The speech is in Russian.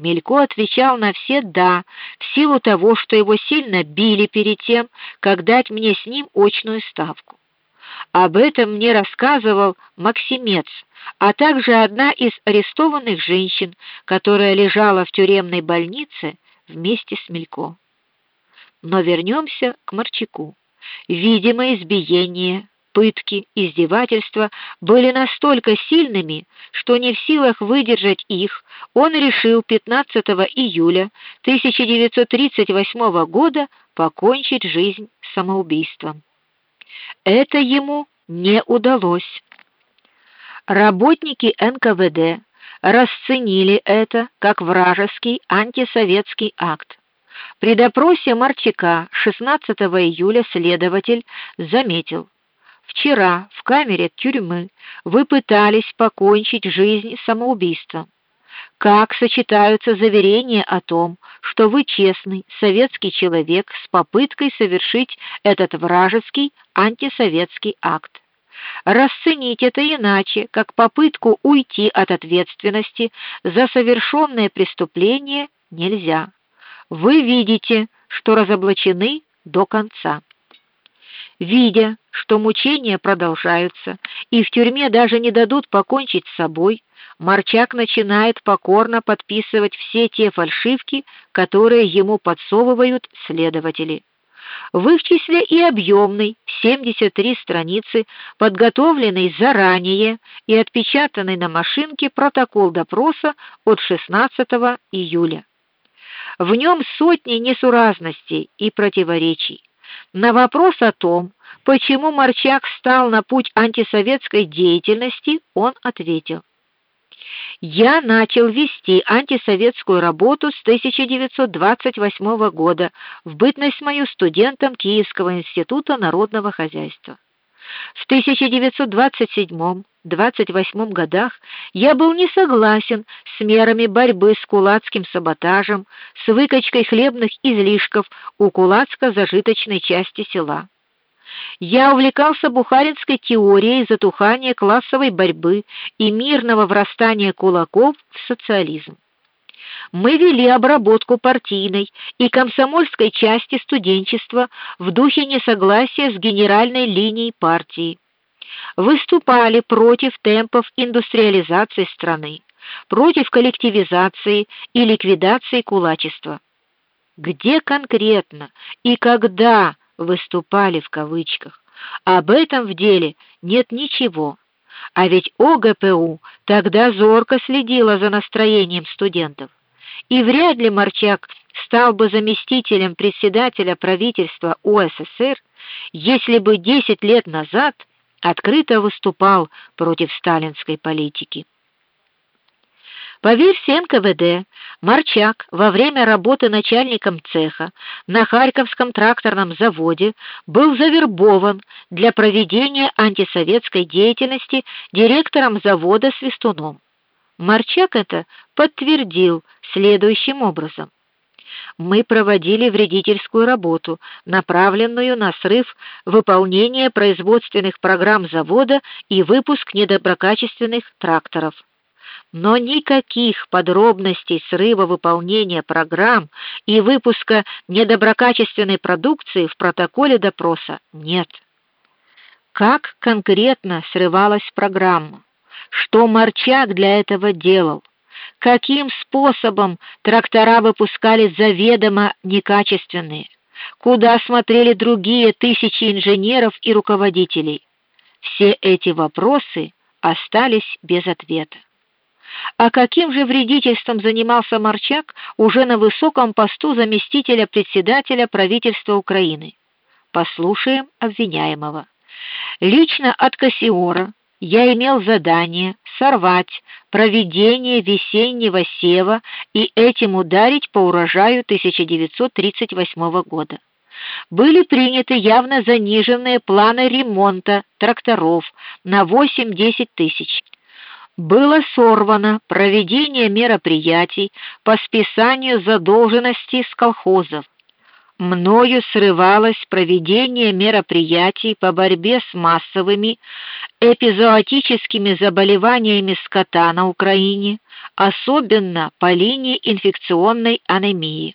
Мелько отвечал на все да, в силу того, что его сильно били перед тем, как дать мне с ним очную ставку. Об этом мне рассказывал Максимец, а также одна из арестованных женщин, которая лежала в тюремной больнице вместе с Мелько. Но вернемся к Марчаку. Видимо, избиение, пытки, издевательства были настолько сильными, что не в силах выдержать их, он решил 15 июля 1938 года покончить жизнь самоубийством. Это ему не удалось. Работники НКВД расценили это как вражеский антисоветский акт. При допросе Марчака 16 июля следователь заметил: Вчера в камере тюрьмы вы пытались покончить жизнь самоубийством. Как сочетаются заверения о том, что вы честный советский человек с попыткой совершить этот вражеский антисоветский акт? Расценить это иначе, как попытку уйти от ответственности за совершенное преступление нельзя. Вы видите, что разоблачены до конца. Видя, что мучения продолжаются и в тюрьме даже не дадут покончить с собой, Марчак начинает покорно подписывать все те фальшивки, которые ему подсовывают следователи. В их числе и объемный 73 страницы, подготовленный заранее и отпечатанный на машинке протокол допроса от 16 июля. В нем сотни несуразностей и противоречий. На вопрос о том, почему Марчак стал на путь антисоветской деятельности, он ответил: я начал вести антисоветскую работу с 1928 года, в бытность мою студентом Киевского института народного хозяйства. В 1927-28 годах я был не согласен с мерами борьбы с кулацким саботажем, с выкачкой хлебных излишков у кулацко-зажиточной части села. Я увлекался бухаринской теорией затухания классовой борьбы и мирного врастания кулаков в социализм. Мы вели обработку партийной и комсомольской части студенчества в духе несогласия с генеральной линией партии. Выступали против темпов индустриализации страны, против коллективизации и ликвидации кулачества. Где конкретно и когда выступали в кавычках. Об этом в деле нет ничего. А ведь ОГПУ тогда зорко следила за настроением студентов. И вряд ли Марчак стал бы заместителем председателя правительства УССР, если бы 10 лет назад открыто выступал против сталинской политики. По версии НКВД, Марчак во время работы начальником цеха на Харьковском тракторном заводе был завербован для проведения антисоветской деятельности директором завода Свистуном. Марчак это подтвердил следующим образом: мы проводили вредительскую работу, направленную на срыв выполнения производственных программ завода и выпуск недоброкачественных тракторов но никаких подробностей срыва выполнения программ и выпуска недоброкачественной продукции в протоколе допроса нет. Как конкретно срывалась программа? Что Марчак для этого делал? Каким способом трактора выпускали заведомо некачественные? Куда смотрели другие тысячи инженеров и руководителей? Все эти вопросы остались без ответа. А каким же вредительством занимался Марчак уже на высоком посту заместителя председателя правительства Украины? Послушаем обвиняемого. Лично от Кассиора я имел задание сорвать проведение весеннего сева и этим ударить по урожаю 1938 года. Были приняты явно заниженные планы ремонта тракторов на 8-10 тысяч было сорвано проведение мероприятий по списанию задолженностей с колхозов. Мною срывалось проведение мероприятий по борьбе с массовыми эпизоотическими заболеваниями скота на Украине, особенно по линии инфекционной анемии.